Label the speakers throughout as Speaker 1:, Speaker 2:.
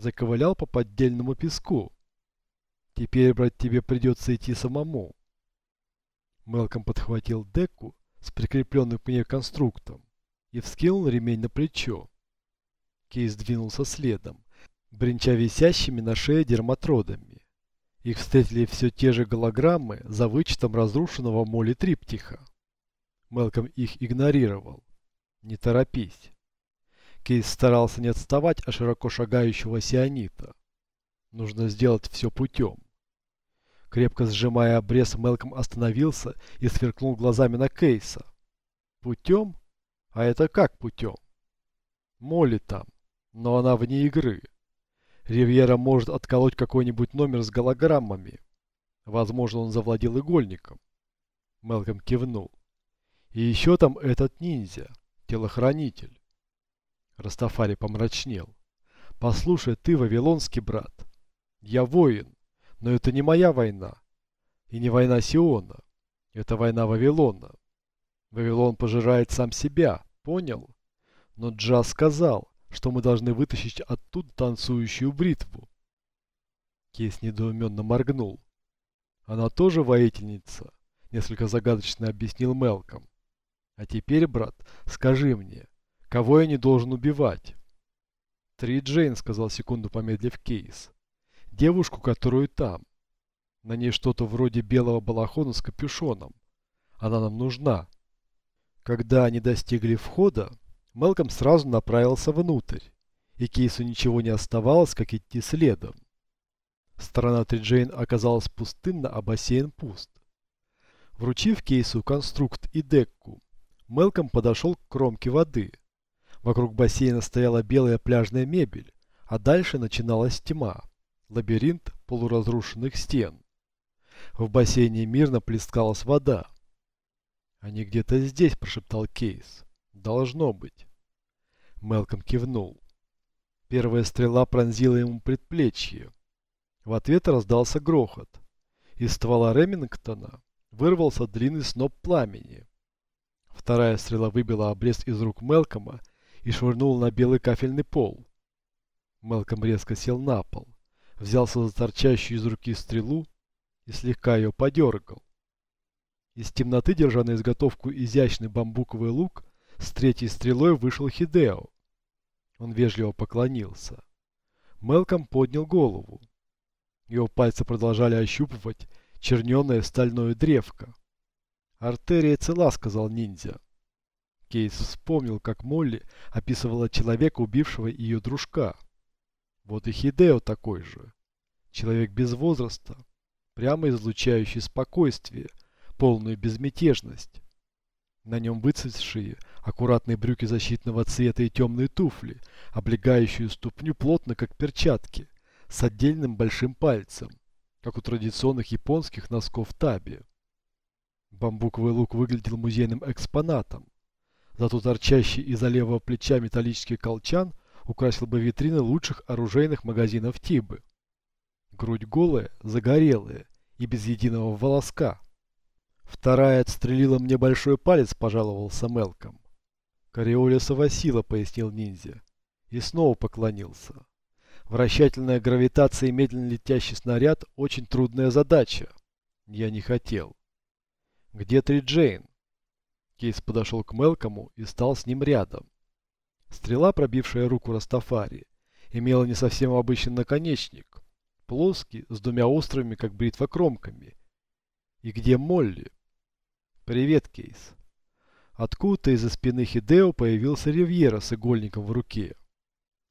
Speaker 1: Заковылял по поддельному песку. Теперь, брать тебе придется идти самому. Мелком подхватил деку с прикрепленным к ней конструктом и вскинул ремень на плечо. Кейс двинулся следом, бренча висящими на шее дерматродами. Их встретили все те же голограммы за вычетом разрушенного моли триптиха. Мелком их игнорировал. Не торопись. Кейс старался не отставать от широко шагающего сионита. Нужно сделать все путем. Крепко сжимая обрез, Мелком остановился и сверкнул глазами на Кейса. Путем? А это как путем? Молли там, но она вне игры. Ривьера может отколоть какой-нибудь номер с голограммами. Возможно, он завладел игольником. Мелком кивнул. И еще там этот ниндзя, телохранитель. Растафари помрачнел. Послушай, ты вавилонский брат. Я воин, но это не моя война. И не война Сиона. Это война Вавилона. Вавилон пожирает сам себя, понял? Но Джаз сказал, что мы должны вытащить оттуда танцующую бритву. Кейс недоуменно моргнул. Она тоже воительница, несколько загадочно объяснил Мелком. А теперь, брат, скажи мне, кого я не должен убивать? Три Джейн, сказал секунду помедлив Кейс. Девушку, которую там. На ней что-то вроде белого балахона с капюшоном. Она нам нужна. Когда они достигли входа, Мелком сразу направился внутрь, и Кейсу ничего не оставалось, как идти следом. Сторона Триджейн оказалась пустынна, а бассейн пуст. Вручив Кейсу конструкт и декку, Мелком подошел к кромке воды. Вокруг бассейна стояла белая пляжная мебель, а дальше начиналась тьма, лабиринт полуразрушенных стен. В бассейне мирно плескалась вода. «Они где-то здесь», – прошептал Кейс. Должно быть. Мелком кивнул. Первая стрела пронзила ему предплечье. В ответ раздался грохот. Из ствола Ремингтона вырвался длинный сноп пламени. Вторая стрела выбила обрез из рук Мелкома и швырнула на белый кафельный пол. Мелком резко сел на пол, взялся за торчащую из руки стрелу и слегка ее подергал. Из темноты, держа на изготовку изящный бамбуковый лук, с третьей стрелой вышел Хидео. Он вежливо поклонился. Мелком поднял голову. Его пальцы продолжали ощупывать черненое стальное древко. «Артерия цела», — сказал ниндзя. Кейс вспомнил, как Молли описывала человека, убившего ее дружка. Вот и Хидео такой же. Человек без возраста, прямо излучающий спокойствие, полную безмятежность. На нем выцветшие, аккуратные брюки защитного цвета и темные туфли, облегающие ступню плотно, как перчатки, с отдельным большим пальцем, как у традиционных японских носков таби. Бамбуковый лук выглядел музейным экспонатом, зато торчащий из-за левого плеча металлический колчан украсил бы витрины лучших оружейных магазинов Тибы. Грудь голая, загорелая и без единого волоска. Вторая отстрелила мне большой палец, пожаловался Мелком. Кориолисова сила, пояснил ниндзя. И снова поклонился. Вращательная гравитация и медленно летящий снаряд – очень трудная задача. Я не хотел. Где Три Джейн? Кейс подошел к Мелкому и стал с ним рядом. Стрела, пробившая руку Растафари, имела не совсем обычный наконечник, плоский, с двумя острыми, как бритва, кромками. И где Молли? «Привет, Кейс». Откуда-то из-за спины Хидео появился Ривьера с игольником в руке.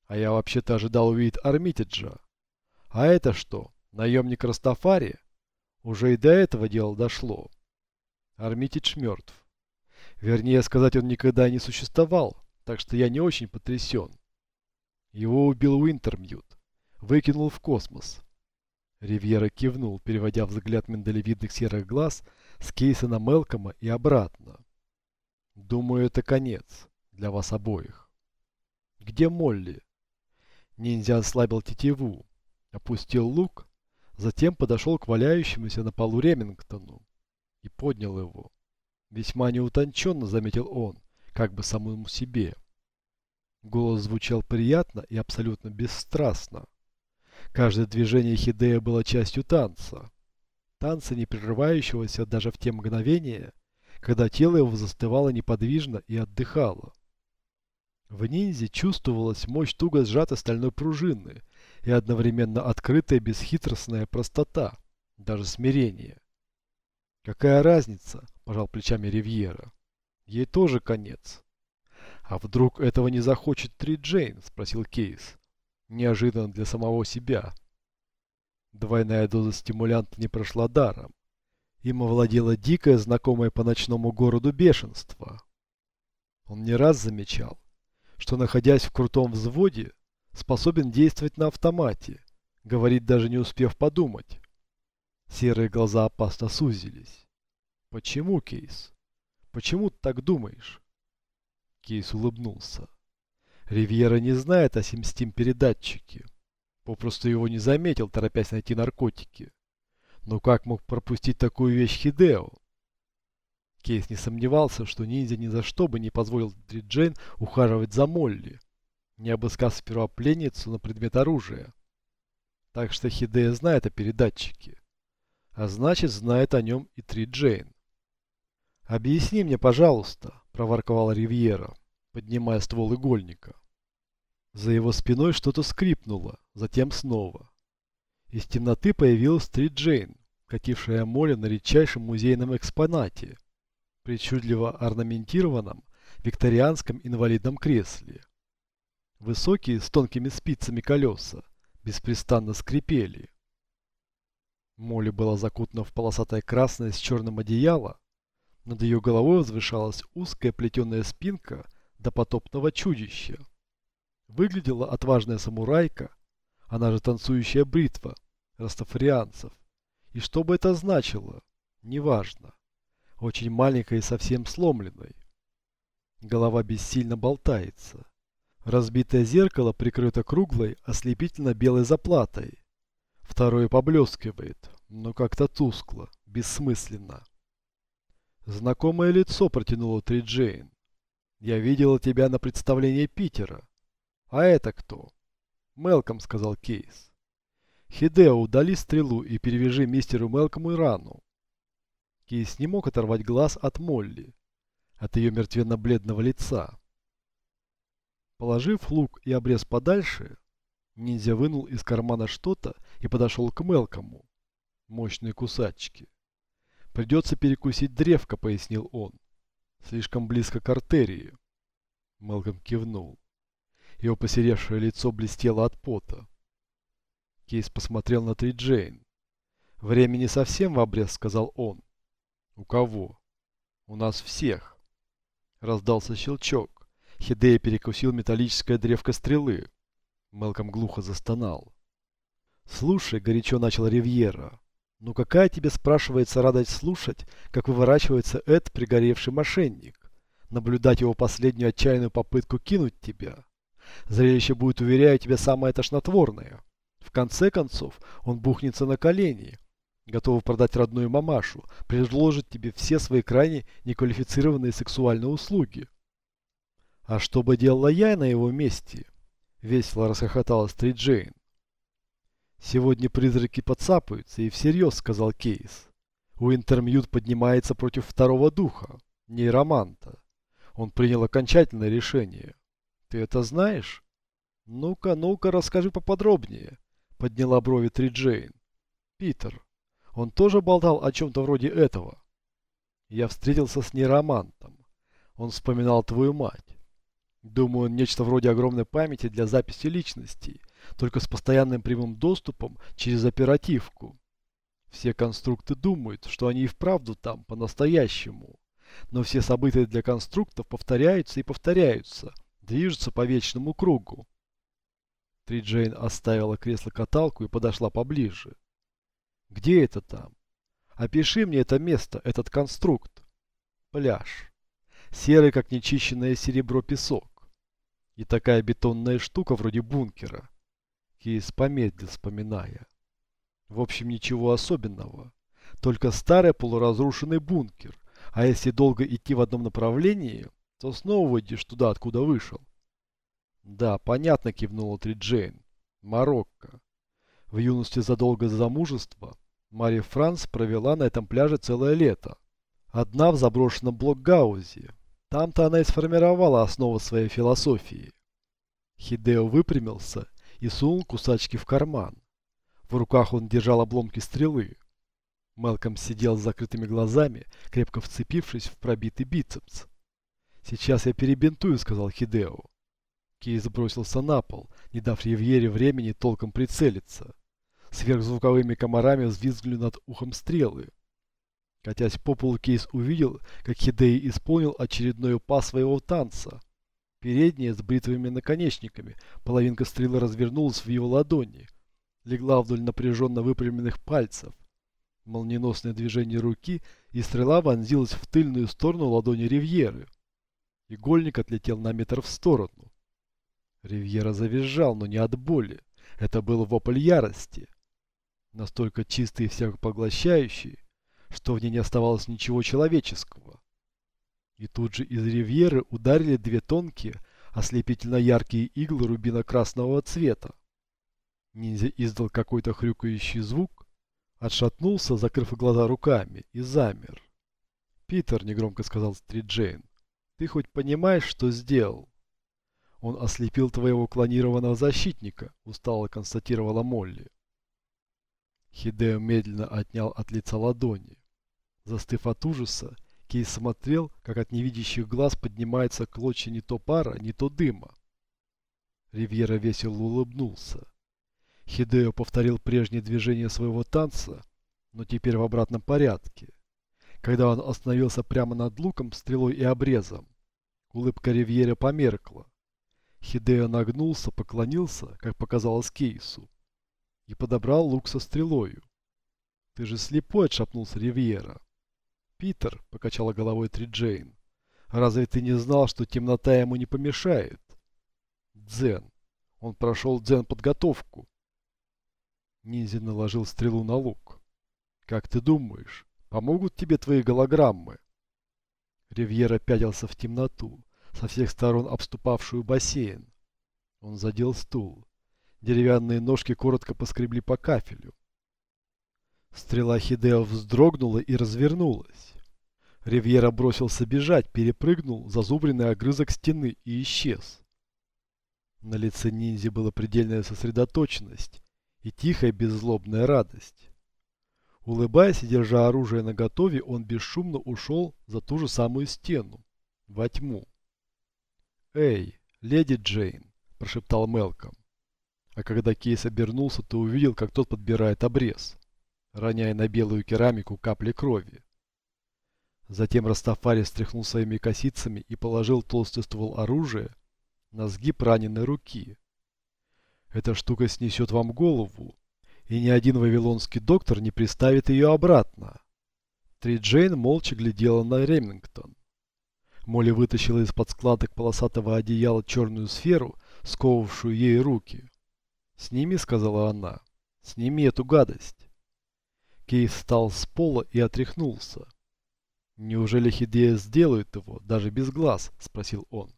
Speaker 1: А я вообще-то ожидал увидеть Армитиджа. А это что, наемник Растафари? Уже и до этого дела дошло. Армитидж мертв. Вернее сказать, он никогда не существовал, так что я не очень потрясен. Его убил Уинтермьют. Выкинул в космос. Ривьера кивнул, переводя взгляд миндалевидных серых глаз с кейса на Мелкома и обратно. Думаю, это конец для вас обоих. Где Молли? Ниндзя ослабил тетиву, опустил лук, затем подошел к валяющемуся на полу Ремингтону и поднял его. Весьма неутонченно заметил он, как бы самому себе. Голос звучал приятно и абсолютно бесстрастно. Каждое движение Хидея было частью танца. Танца, не прерывающегося даже в те мгновения, когда тело его застывало неподвижно и отдыхало. В ниндзе чувствовалась мощь туго сжатой стальной пружины и одновременно открытая бесхитростная простота, даже смирение. «Какая разница?» – пожал плечами Ривьера. «Ей тоже конец». «А вдруг этого не захочет Три Джейн?» – спросил Кейс. Неожиданно для самого себя. Двойная доза стимулянта не прошла даром. Им овладело дикое, знакомое по ночному городу бешенство. Он не раз замечал, что, находясь в крутом взводе, способен действовать на автомате, говорить даже не успев подумать. Серые глаза опасно сузились. «Почему, Кейс? Почему ты так думаешь?» Кейс улыбнулся. Ривьера не знает о Симстим передатчике. Попросту его не заметил, торопясь найти наркотики. Но как мог пропустить такую вещь Хидео? Кейс не сомневался, что ниндзя ни за что бы не позволил Дриджейн ухаживать за Молли, не обыскав сперва пленницу на предмет оружия. Так что Хидея знает о передатчике. А значит, знает о нем и Триджейн. «Объясни мне, пожалуйста», – проворковал Ривьера, поднимая ствол игольника. За его спиной что-то скрипнуло, затем снова. Из темноты появилась Триджейн, катившая море на редчайшем музейном экспонате – причудливо орнаментированном викторианском инвалидном кресле. Высокие с тонкими спицами колеса беспрестанно скрипели. Молли была закутана в полосатое красное с черным одеяло. Над ее головой возвышалась узкая плетеная спинка до потопного чудища. Выглядела отважная самурайка, она же танцующая бритва растафарианцев. И что бы это значило, неважно очень маленькой и совсем сломленной. Голова бессильно болтается. Разбитое зеркало прикрыто круглой, ослепительно-белой заплатой. Второе поблескивает, но как-то тускло, бессмысленно. Знакомое лицо протянуло Триджейн. Я видела тебя на представлении Питера. А это кто? Мелком, сказал Кейс. Хидео, удали стрелу и перевяжи мистеру Мелкому рану. Кейс не мог оторвать глаз от Молли, от ее мертвенно-бледного лица. Положив лук и обрез подальше, ниндзя вынул из кармана что-то и подошел к Мелкому. Мощные кусачки. «Придется перекусить древко», — пояснил он. «Слишком близко к артерии». Мелком кивнул. Его посеревшее лицо блестело от пота. Кейс посмотрел на Три Джейн. «Времени совсем в обрез», — сказал он. «У кого?» «У нас всех!» Раздался щелчок. Хидея перекусил металлическое древко стрелы. Мелком глухо застонал. «Слушай», — горячо начал Ривьера, — «ну какая тебе, спрашивается, радость слушать, как выворачивается Эд, пригоревший мошенник, наблюдать его последнюю отчаянную попытку кинуть тебя? Зрелище будет, уверяю тебя, самое тошнотворное. В конце концов, он бухнется на колени, готовы продать родную мамашу, предложить тебе все свои крайне неквалифицированные сексуальные услуги. А что бы делала я на его месте? Весело расхохоталась Три Джейн. Сегодня призраки подцапаются, и всерьез, сказал Кейс. Уинтермьют поднимается против второго духа, нейроманта. Он принял окончательное решение. Ты это знаешь? Ну-ка, ну-ка, расскажи поподробнее, подняла брови Три Джейн. Питер, он тоже болтал о чем-то вроде этого. Я встретился с нейромантом. Он вспоминал твою мать. Думаю, нечто вроде огромной памяти для записи личностей, только с постоянным прямым доступом через оперативку. Все конструкты думают, что они и вправду там, по-настоящему. Но все события для конструктов повторяются и повторяются, движутся по вечному кругу. Три Джейн оставила кресло-каталку и подошла поближе. Где это там? Опиши мне это место, этот конструкт. Пляж. Серый, как нечищенное серебро песок. И такая бетонная штука вроде бункера. Кейс помедлил, вспоминая. В общем, ничего особенного. Только старый полуразрушенный бункер. А если долго идти в одном направлении, то снова выйдешь туда, откуда вышел. Да, понятно, кивнула Триджейн. Марокко. В юности задолго до замужества Мария Франц провела на этом пляже целое лето. Одна в заброшенном Блокгаузе. Там-то она и сформировала основу своей философии. Хидео выпрямился и сунул кусачки в карман. В руках он держал обломки стрелы. Мелком сидел с закрытыми глазами, крепко вцепившись в пробитый бицепс. «Сейчас я перебинтую», — сказал Хидео. Кейс бросился на пол, не дав Ривьере времени толком прицелиться. Сверхзвуковыми комарами взвизгнули над ухом стрелы. Катясь по полу, Кейс увидел, как Хидеи исполнил очередной пас своего танца. Передняя с бритвыми наконечниками, половинка стрелы развернулась в его ладони, легла вдоль напряженно выпрямленных пальцев. Молниеносное движение руки, и стрела вонзилась в тыльную сторону ладони Ривьеры. Игольник отлетел на метр в сторону. Ривьера завизжал, но не от боли. Это был вопль ярости. Настолько чистый и всепоглощающий, что в ней не оставалось ничего человеческого. И тут же из ривьеры ударили две тонкие, ослепительно яркие иглы рубино-красного цвета. Ниндзя издал какой-то хрюкающий звук, отшатнулся, закрыв глаза руками, и замер. «Питер», — негромко сказал Стрит Джейн, — «ты хоть понимаешь, что сделал?» «Он ослепил твоего клонированного защитника», — устало констатировала Молли. Хидео медленно отнял от лица ладони. Застыв от ужаса, Кейс смотрел, как от невидящих глаз поднимается клочья не то пара, не то дыма. Ривьера весело улыбнулся. Хидео повторил прежние движения своего танца, но теперь в обратном порядке. Когда он остановился прямо над луком, стрелой и обрезом, улыбка Ривьера померкла. Хидео нагнулся, поклонился, как показалось Кейсу и подобрал лук со стрелою. «Ты же слепой!» – отшапнулся Ривьера. «Питер!» – покачала головой Триджейн. «Разве ты не знал, что темнота ему не помешает?» «Дзен! Он прошел дзен-подготовку!» Ниндзя наложил стрелу на лук. «Как ты думаешь, помогут тебе твои голограммы?» Ривьера пятился в темноту, со всех сторон обступавшую бассейн. Он задел стул. Деревянные ножки коротко поскребли по кафелю. Стрела Хидео вздрогнула и развернулась. Ривьера бросился бежать, перепрыгнул зазубренный огрызок стены и исчез. На лице ниндзя была предельная сосредоточенность и тихая беззлобная радость. Улыбаясь и держа оружие наготове, он бесшумно ушел за ту же самую стену, во тьму. «Эй, леди Джейн!» – прошептал Мелком. А когда Кейс обернулся, то увидел, как тот подбирает обрез, роняя на белую керамику капли крови. Затем Растафари стряхнул своими косицами и положил толстый ствол оружия на сгиб раненой руки. Эта штука снесет вам голову, и ни один вавилонский доктор не приставит ее обратно. Три Джейн молча глядела на Ремингтон. Молли вытащила из-под складок полосатого одеяла черную сферу, сковывавшую ей руки. «Сними», — сказала она. «Сними эту гадость». Кейс встал с пола и отряхнулся. «Неужели Хидея сделает его, даже без глаз?» – спросил он.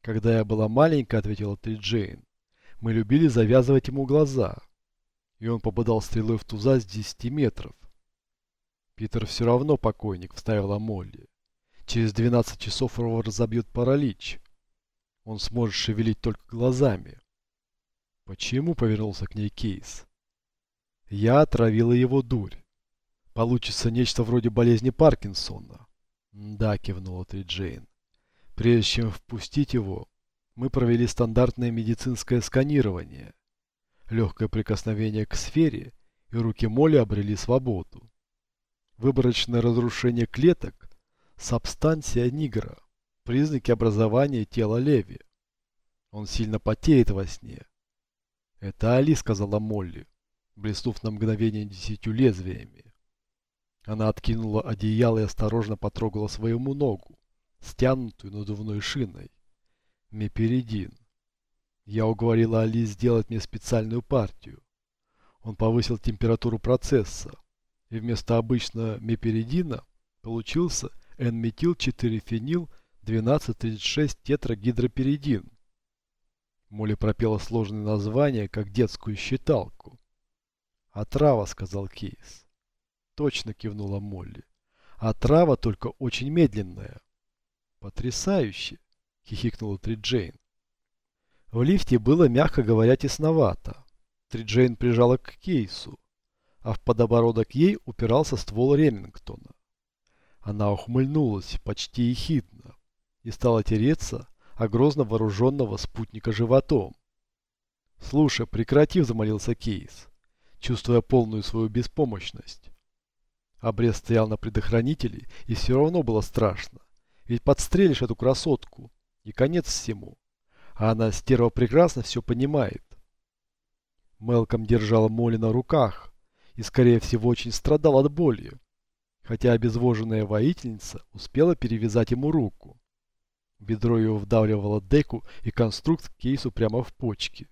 Speaker 1: «Когда я была маленькая», – ответила Три Джейн, – «мы любили завязывать ему глаза». И он попадал стрелой в туза с 10 метров. «Питер все равно покойник», – вставила Молли. «Через 12 часов его разобьет паралич. Он сможет шевелить только глазами». Почему повернулся к ней Кейс? Я отравила его дурь. Получится нечто вроде болезни Паркинсона. Да, кивнула Три Джейн. Прежде чем впустить его, мы провели стандартное медицинское сканирование. Легкое прикосновение к сфере, и руки Молли обрели свободу. Выборочное разрушение клеток – сабстанция нигра, признаки образования тела Леви. Он сильно потеет во сне «Это Али», — сказала Молли, блеснув на мгновение десятью лезвиями. Она откинула одеяло и осторожно потрогала своему ногу, стянутую надувной шиной. Меперидин. Я уговорила Али сделать мне специальную партию. Он повысил температуру процесса, и вместо обычного меперидина получился N-метил-4-фенил 1236 тетрагидроперидин. Молли пропела сложное название, как детскую считалку. «Отрава», — сказал Кейс. «Точно», — кивнула Молли. «Отрава только очень медленная». «Потрясающе!» — хихикнула Триджейн. В лифте было, мягко говоря, тесновато. Триджейн прижала к Кейсу, а в подобородок ей упирался ствол Ремингтона. Она ухмыльнулась почти ехидно и стала тереться о грозно вооруженного спутника животом. «Слушай, прекрати», — замолился Кейс, чувствуя полную свою беспомощность. Обрез стоял на предохранителе, и все равно было страшно. Ведь подстрелишь эту красотку, и конец всему. А она, стерва, прекрасно все понимает. Мелком держала Молли на руках, и, скорее всего, очень страдал от боли, хотя обезвоженная воительница успела перевязать ему руку. Бедро его вдавливало деку и конструкт к кейсу прямо в почки.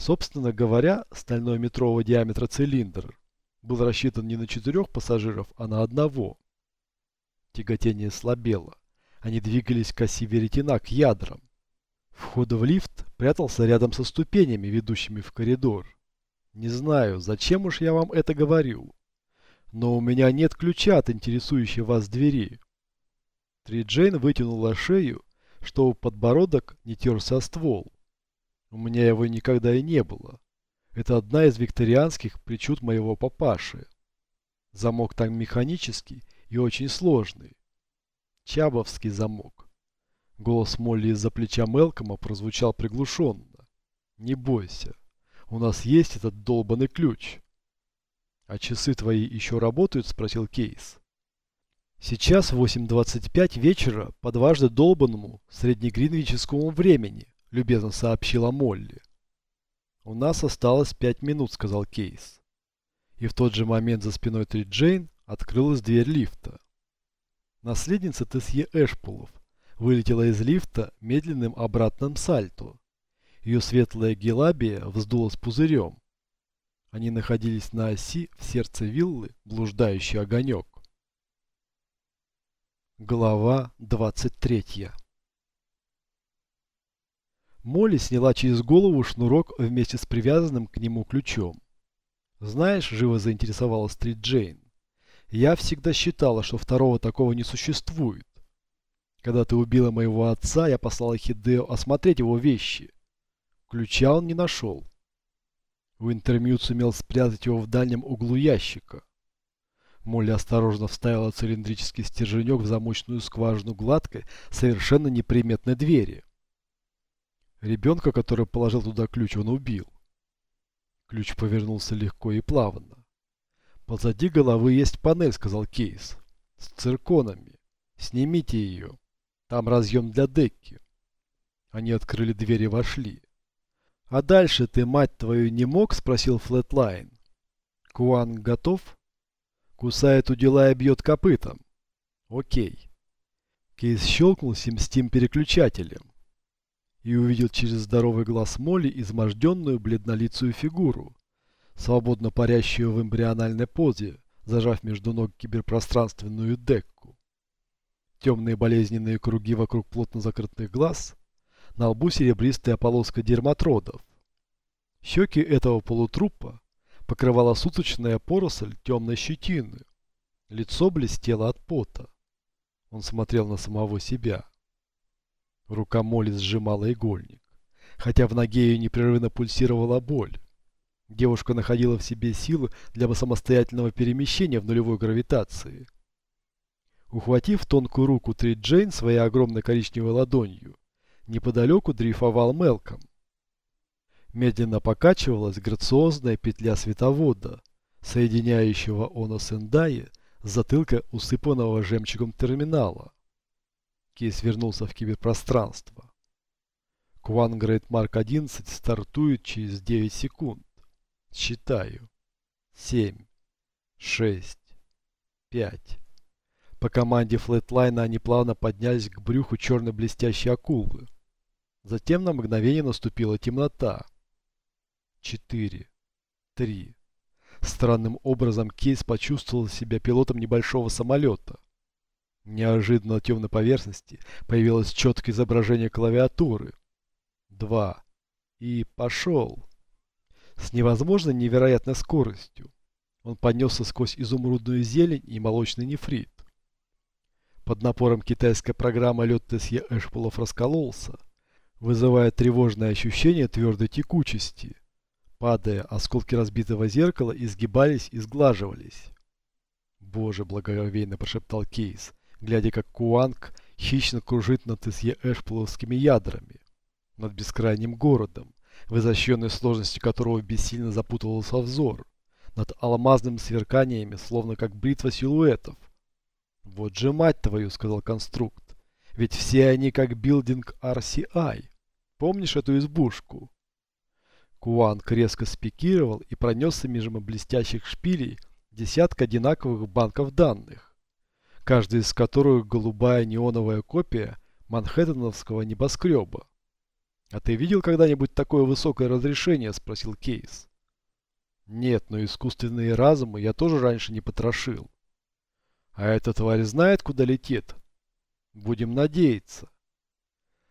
Speaker 1: Собственно говоря, стальной метрового диаметра цилиндр был рассчитан не на четырех пассажиров, а на одного. Тяготение слабело. Они двигались к оси веретена, к ядрам. Вход в лифт прятался рядом со ступенями, ведущими в коридор. Не знаю, зачем уж я вам это говорю. Но у меня нет ключа от интересующей вас двери. Три Джейн вытянула шею, чтобы подбородок не терся о ствол. У меня его никогда и не было. Это одна из викторианских причуд моего папаши. Замок там механический и очень сложный. Чабовский замок. Голос Молли из-за плеча Мелкома прозвучал приглушенно. Не бойся. У нас есть этот долбанный ключ. А часы твои еще работают? Спросил Кейс. Сейчас 8.25 вечера по дважды долбанному среднегринвическому времени, любезно сообщила Молли. У нас осталось пять минут, сказал Кейс. И в тот же момент за спиной Три Джейн открылась дверь лифта. Наследница Тесье Эшпулов вылетела из лифта медленным обратным сальто. Ее светлая гелабия вздулась пузырем. Они находились на оси в сердце виллы, блуждающий огонек. Глава 23 Молли сняла через голову шнурок вместе с привязанным к нему ключом. «Знаешь, — живо заинтересовалась Три Джейн, — я всегда считала, что второго такого не существует. Когда ты убила моего отца, я послала Хидео осмотреть его вещи. Ключа он не нашел. Уинтермьют сумел спрятать его в дальнем углу ящика. Молли осторожно вставила цилиндрический стерженек в замочную скважину гладкой, совершенно неприметной двери. Ребенка, который положил туда ключ, он убил. Ключ повернулся легко и плавно. «Позади головы есть панель», — сказал Кейс. «С цирконами. Снимите ее. Там разъем для декки». Они открыли дверь и вошли. «А дальше ты, мать твою, не мог?» – спросил Флетлайн. «Куан готов?» «Кусает у дела и бьет копытом». «Окей». Кейс щелкнул сим-стим переключателем и увидел через здоровый глаз Молли изможденную бледнолицую фигуру, свободно парящую в эмбриональной позе, зажав между ног киберпространственную декку. Темные болезненные круги вокруг плотно закрытых глаз – на лбу серебристая полоска дерматродов. Щеки этого полутрупа покрывала суточная поросль темной щетины. Лицо блестело от пота. Он смотрел на самого себя. Рука Молли сжимала игольник, хотя в ноге ее непрерывно пульсировала боль. Девушка находила в себе силы для самостоятельного перемещения в нулевой гравитации. Ухватив тонкую руку Три Джейн своей огромной коричневой ладонью, Неподалеку дрейфовал Мелком. Медленно покачивалась грациозная петля световода, соединяющего Оно Сендае с затылка усыпанного жемчугом терминала. Кейс вернулся в киберпространство. Кван Грейт Марк 11 стартует через 9 секунд. Считаю. 7, 6, 5. По команде флетлайна они плавно поднялись к брюху черной блестящей акулы. Затем на мгновение наступила темнота. Четыре. Три. Странным образом Кейс почувствовал себя пилотом небольшого самолета. Неожиданно на темной поверхности появилось четкое изображение клавиатуры. Два. и пошел. С невозможной невероятной скоростью. Он поднесся сквозь изумрудную зелень и молочный нефрит. Под напором китайской программы лед Тесье Эшполов раскололся, вызывая тревожное ощущение твердой текучести. Падая, осколки разбитого зеркала изгибались и сглаживались. «Боже!» – благоговейно прошептал Кейс, глядя, как Куанг хищно кружит над Тесье Эшполовскими ядрами, над бескрайним городом, в изощренной сложности которого бессильно запутывался взор, над алмазными сверканиями, словно как бритва силуэтов. «Вот же мать твою!» — сказал конструкт. «Ведь все они как билдинг RCI. Помнишь эту избушку?» Куанг резко спикировал и пронесся между блестящих шпилей десятка одинаковых банков данных, каждый из которых голубая неоновая копия манхэттеновского небоскреба. «А ты видел когда-нибудь такое высокое разрешение?» – спросил Кейс. «Нет, но искусственные разумы я тоже раньше не потрошил. А эта тварь знает, куда летит? Будем надеяться».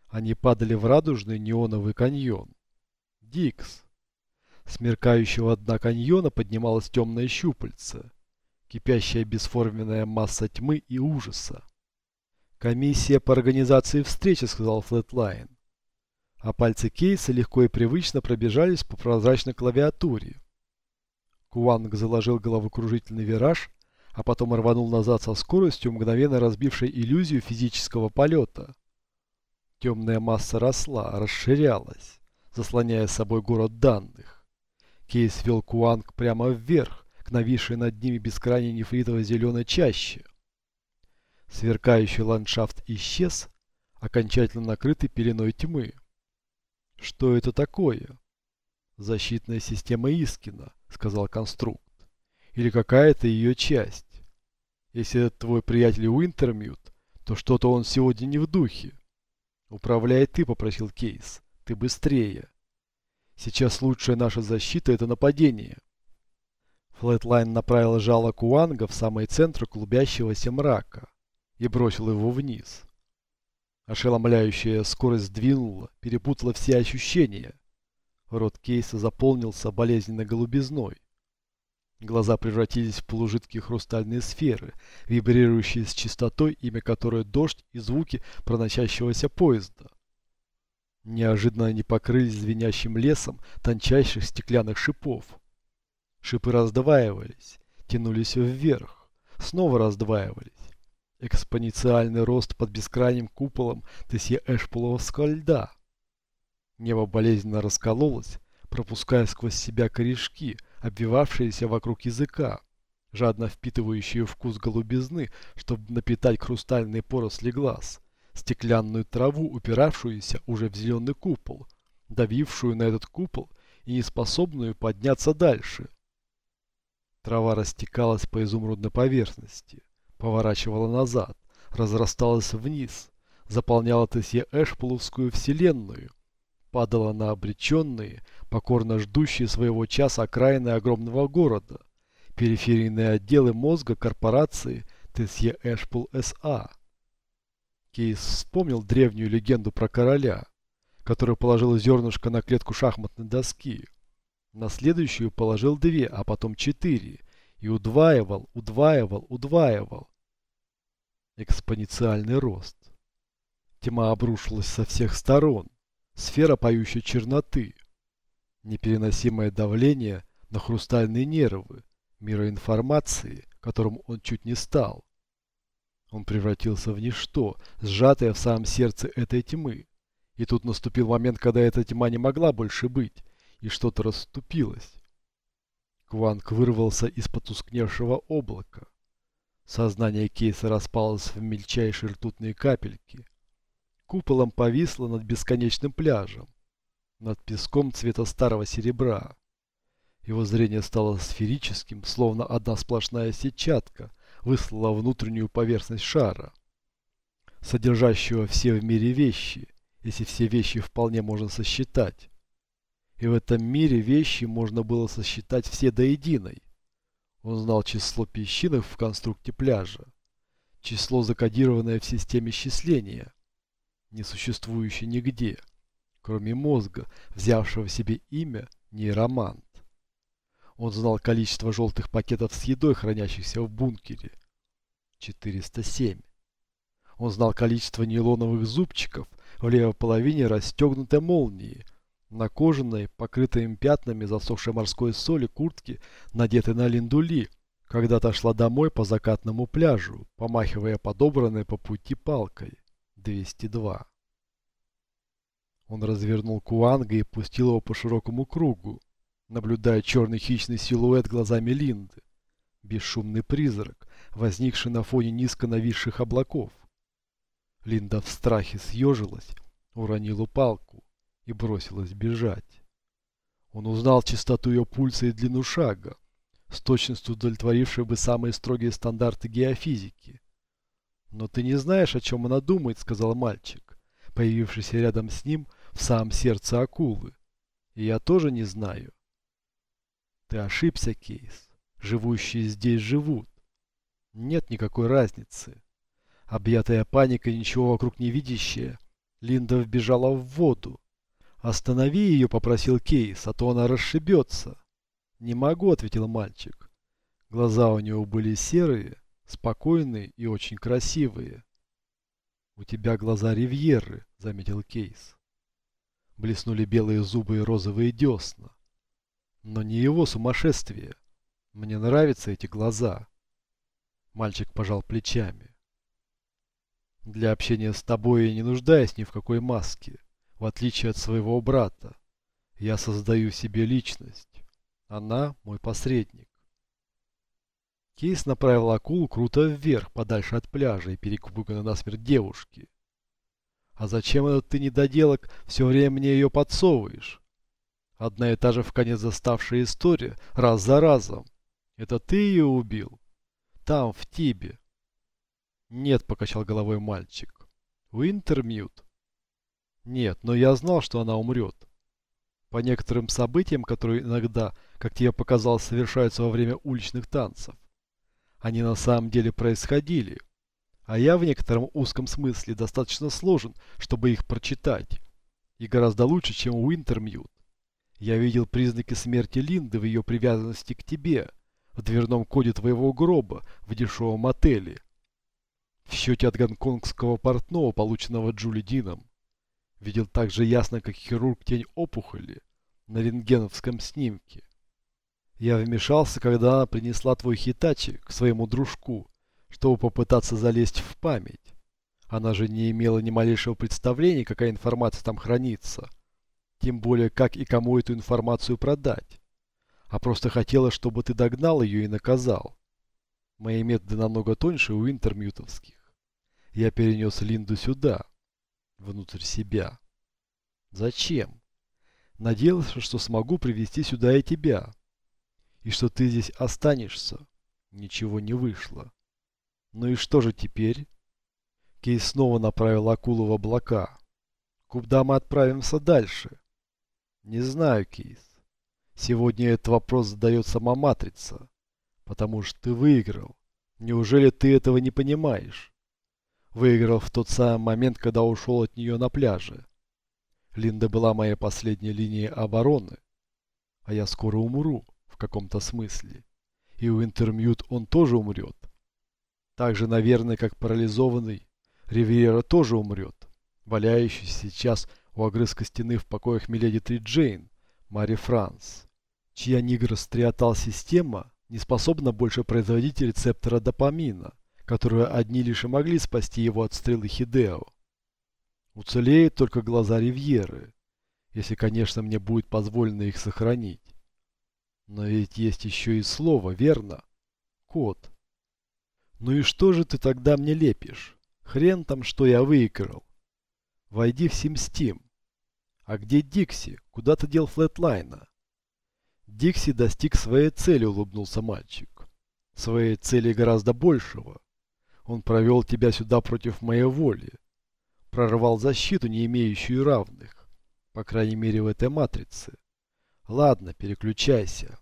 Speaker 1: Они падали в радужный неоновый каньон. Дикс. Смеркающего дна каньона поднималась темная щупальце, кипящая бесформенная масса тьмы и ужаса. «Комиссия по организации встречи», — сказал Флетлайн а пальцы Кейса легко и привычно пробежались по прозрачной клавиатуре. Куанг заложил головокружительный вираж, а потом рванул назад со скоростью, мгновенно разбившей иллюзию физического полета. Темная масса росла, расширялась, заслоняя собой город данных. Кейс вел Куанг прямо вверх, к нависшей над ними бескрайней нефритово-зеленой чаще. Сверкающий ландшафт исчез, окончательно накрытый пеленой тьмы. Что это такое? Защитная система Искина, сказал конструкт. Или какая-то ее часть. Если это твой приятель Уинтермют, то что-то он сегодня не в духе. Управляй ты, попросил Кейс. Ты быстрее. Сейчас лучшая наша защита это нападение. Флетлайн направил жало Куанга в самый центр клубящегося мрака и бросил его вниз. Ошеломляющая скорость сдвинула, перепутала все ощущения. Рот Кейса заполнился болезненной голубизной. Глаза превратились в полужидкие хрустальные сферы, вибрирующие с частотой, имя которой дождь и звуки проносящегося поезда. Неожиданно они покрылись звенящим лесом тончайших стеклянных шипов. Шипы раздваивались, тянулись вверх, снова раздваивались. Экспоненциальный рост под бескрайним куполом Тесье Эшполовского льда. Небо болезненно раскололось, пропуская сквозь себя корешки, обвивавшиеся вокруг языка, жадно впитывающие вкус голубизны, чтобы напитать хрустальные поросли глаз, стеклянную траву, упиравшуюся уже в зеленый купол, давившую на этот купол и неспособную подняться дальше. Трава растекалась по изумрудной поверхности поворачивала назад, разрасталась вниз, заполняла Тесье Эшполовскую вселенную, падала на обреченные, покорно ждущие своего часа окраины огромного города, периферийные отделы мозга корпорации Тесье Эшпол С.А. Кейс вспомнил древнюю легенду про короля, который положил зернышко на клетку шахматной доски. На следующую положил две, а потом четыре, и удваивал, удваивал, удваивал. Экспоненциальный рост. Тьма обрушилась со всех сторон. Сфера поющей черноты. Непереносимое давление на хрустальные нервы, мира информации, которым он чуть не стал. Он превратился в ничто, сжатое в самом сердце этой тьмы. И тут наступил момент, когда эта тьма не могла больше быть, и что-то расступилось. Кванг вырвался из потускневшего облака. Сознание Кейса распалось в мельчайшие ртутные капельки. Куполом повисло над бесконечным пляжем, над песком цвета старого серебра. Его зрение стало сферическим, словно одна сплошная сетчатка выслала внутреннюю поверхность шара, содержащего все в мире вещи, если все вещи вполне можно сосчитать. И в этом мире вещи можно было сосчитать все до единой. Он знал число песчинок в конструкте пляжа, число закодированное в системе счисления, не существующее нигде, кроме мозга, взявшего себе имя нейромант. Он знал количество желтых пакетов с едой, хранящихся в бункере. 407. Он знал количество нейлоновых зубчиков в левой половине расстегнутой молнии, на кожаной, покрытой им пятнами засохшей морской соли куртки, надетой на линдули, когда-то шла домой по закатному пляжу, помахивая подобранной по пути палкой. 202. Он развернул Куанга и пустил его по широкому кругу, наблюдая черный хищный силуэт глазами Линды. Бесшумный призрак, возникший на фоне низко нависших облаков. Линда в страхе съежилась, уронила палку и бросилась бежать. Он узнал частоту ее пульса и длину шага, с точностью удовлетворившей бы самые строгие стандарты геофизики. «Но ты не знаешь, о чем она думает», — сказал мальчик, появившийся рядом с ним в самом сердце акулы. «И я тоже не знаю». «Ты ошибся, Кейс. Живущие здесь живут. Нет никакой разницы». Объятая паникой, ничего вокруг не видящая, Линда вбежала в воду. «Останови ее», — попросил Кейс, — «а то она расшибется». «Не могу», — ответил мальчик. Глаза у него были серые, спокойные и очень красивые. «У тебя глаза ривьеры», — заметил Кейс. Блеснули белые зубы и розовые десна. Но не его сумасшествие. Мне нравятся эти глаза. Мальчик пожал плечами. Для общения с тобой я не нуждаюсь ни в какой маске, в отличие от своего брата. Я создаю себе личность. Она мой посредник. Кейс направил акулу круто вверх, подальше от пляжа и перекупыганной насмерть девушки. «А зачем этот ты недоделок все время мне ее подсовываешь?» Одна и та же в конец заставшая история, раз за разом. Это ты ее убил? Там, в Тибе. Нет, покачал головой мальчик. Уинтермьют? Нет, но я знал, что она умрет. По некоторым событиям, которые иногда, как тебе показалось, совершаются во время уличных танцев. Они на самом деле происходили. А я в некотором узком смысле достаточно сложен, чтобы их прочитать. И гораздо лучше, чем Уинтермьют. Я видел признаки смерти Линды в ее привязанности к тебе, в дверном коде твоего гроба, в дешевом отеле. В счете от гонконгского портного, полученного Джули Дином. Видел так же ясно, как хирург тень опухоли на рентгеновском снимке. Я вмешался, когда она принесла твой хитачи к своему дружку, чтобы попытаться залезть в память. Она же не имела ни малейшего представления, какая информация там хранится тем более как и кому эту информацию продать. А просто хотела, чтобы ты догнал ее и наказал. Мои методы намного тоньше у интермьютовских. Я перенес Линду сюда, внутрь себя. Зачем? Надеялся, что смогу привести сюда и тебя. И что ты здесь останешься. Ничего не вышло. Ну и что же теперь? Кейс снова направил акулу в облака. Куда мы отправимся дальше? Не знаю, Кейс. Сегодня этот вопрос задает сама Матрица. Потому что ты выиграл. Неужели ты этого не понимаешь? Выиграл в тот самый момент, когда ушел от нее на пляже. Линда была моей последней линией обороны. А я скоро умру, в каком-то смысле. И у Интермьют он тоже умрет. Так же, наверное, как парализованный, Ривьера тоже умрет, валяющийся сейчас у огрызка стены в покоях Миледи Три Джейн, Мари Франс, чья нигростриатал-система не способна больше производить рецептора допамина, которую одни лишь и могли спасти его от стрелы Хидео. Уцелеют только глаза Ривьеры, если, конечно, мне будет позволено их сохранить. Но ведь есть еще и слово, верно? Код. Ну и что же ты тогда мне лепишь? Хрен там, что я выиграл. Войди в SimSteam. А где Дикси? Куда ты дел флетлайна? Дикси достиг своей цели, улыбнулся мальчик. Своей цели гораздо большего. Он провел тебя сюда против моей воли. Прорвал защиту, не имеющую равных. По крайней мере в этой матрице. Ладно, переключайся.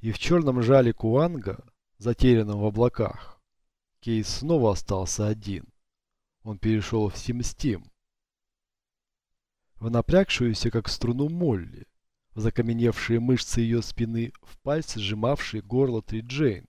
Speaker 1: И в черном жале Куанга, затерянном в облаках, Кейс снова остался один. Он перешел в SimSteam. в напрягшуюся как струну Молли, в закаменевшие мышцы ее спины, в пальцы, сжимавшие горло Три Джейн.